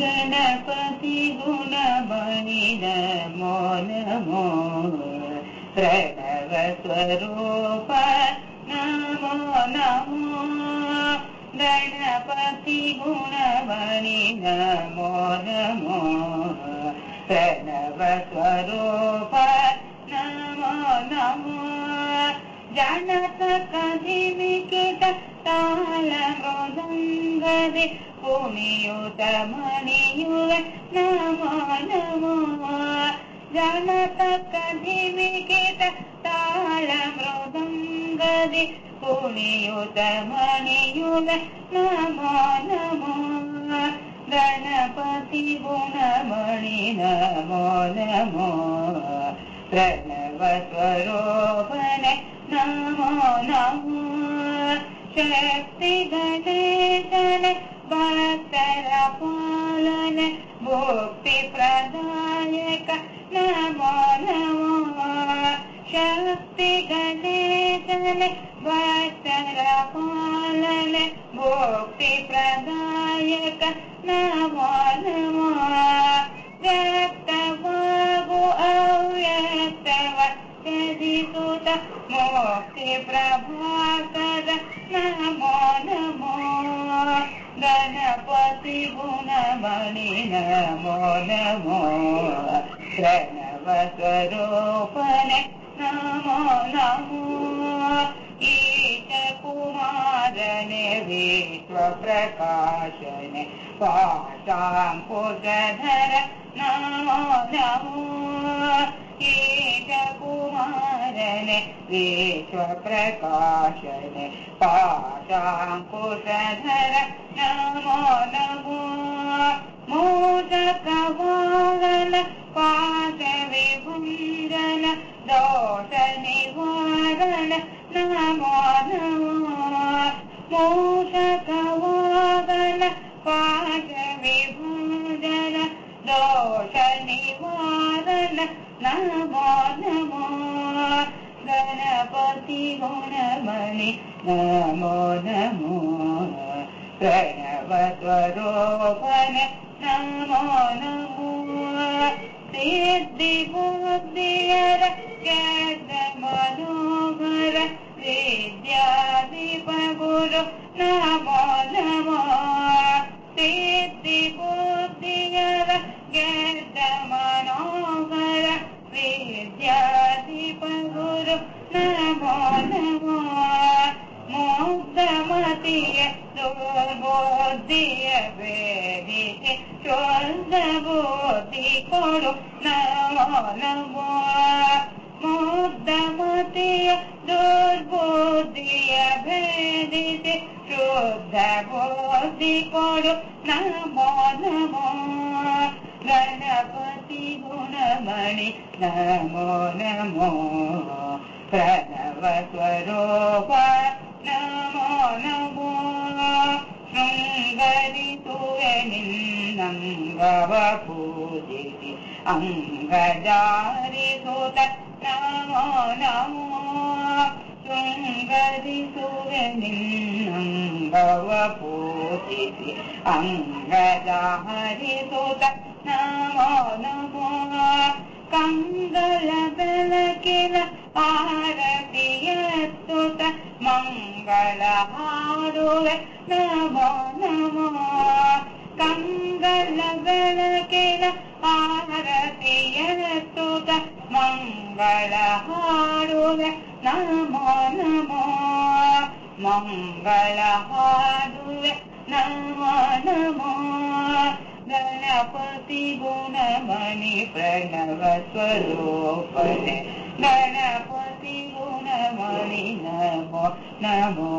गणपति गुणमणि नमो नमो प्रणव स्वरूप नमो नमो। गणपति गुणमणि नमो नमो प्रणव स्वरूप नमो नमो। ताल मृदङ्गदे पुनियुत मणियुव नमो नमो। जनत कधिमिकित ताल मृदङ्गदे पुनियुत मणियुव नमो नमो। गणपति गुणमणि नमो नमो। प्रणव स्वरूपन नमो नमो शक्ति गणेशन भक्तर पालन भुक्ति प्रदायक नमो नमो। शक्ति गणेशन भक्तर पालन भुक्ति प्रदायक नमो व्यक्तवागु अव्यक्तवत्यधिसुत मोक्ति प्रभाकर नमो नमो गणपति गुणमणि नमो नमो प्रणव स्वरूपन नमो नमो कुमारने विश्वप्रकाशन पाशाङ्कुशधर नमो नमो ईश कुमारन विश्वप्रकाशन पाशाङ्कुशधर नमो नमो मोदकवाहन पाशविभुञ्जन दोष निवारण नमो नमो मोदकवाहन पाशविभुञ्जन दोष निवारण नमो नमो गुणमणि नमो नमो। प्रणव स्वरूपन नमो। नमो कैद मनोहर كذبوا بقولنا ونبوى مدمتي দুর্বুদ্ধি ভেদিতে শ্রদ্ধা বুদ্ধি করো নাম নাম গণপতি গুণমণি নমো নমো প্ৰণৱ স্বৰূপ নমো নমো म्बव भोजिति अङ्गजा हरितुत नमो नमो तुङ्गरितुरि अम्बव भूजिति अङ्गजा हरितुत नमो। नमो कङ्गलदल किल पारतियस्तुत मङ्गलहारो नमो नमो लगण भारतीय तु मङ्गलहारु यमो नमो मङ्गलहाडु नमो नमो गणपति गुणमणि प्रणव त्वरोपणे गणपति गुणमणि नमो नमो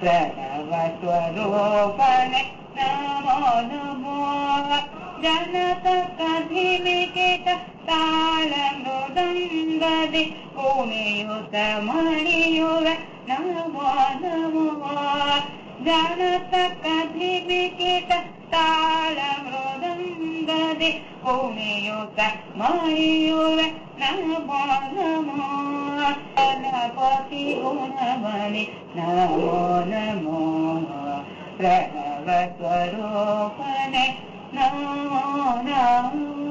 प्रणव त्वरोपणे नमो नमो जनक कधिनिकेत ताळमृदङ्गदे ओमेयुत मणियुर नमो नमो जनक कधिनिकेत താളമൃദംഗതി ഭൂമിയുത മണിയുവ നമോ നമോ ഗണപതി ഗുണമണി നമോ നമോ പ്രണ भगवत्स्वरूपने नमो नमः।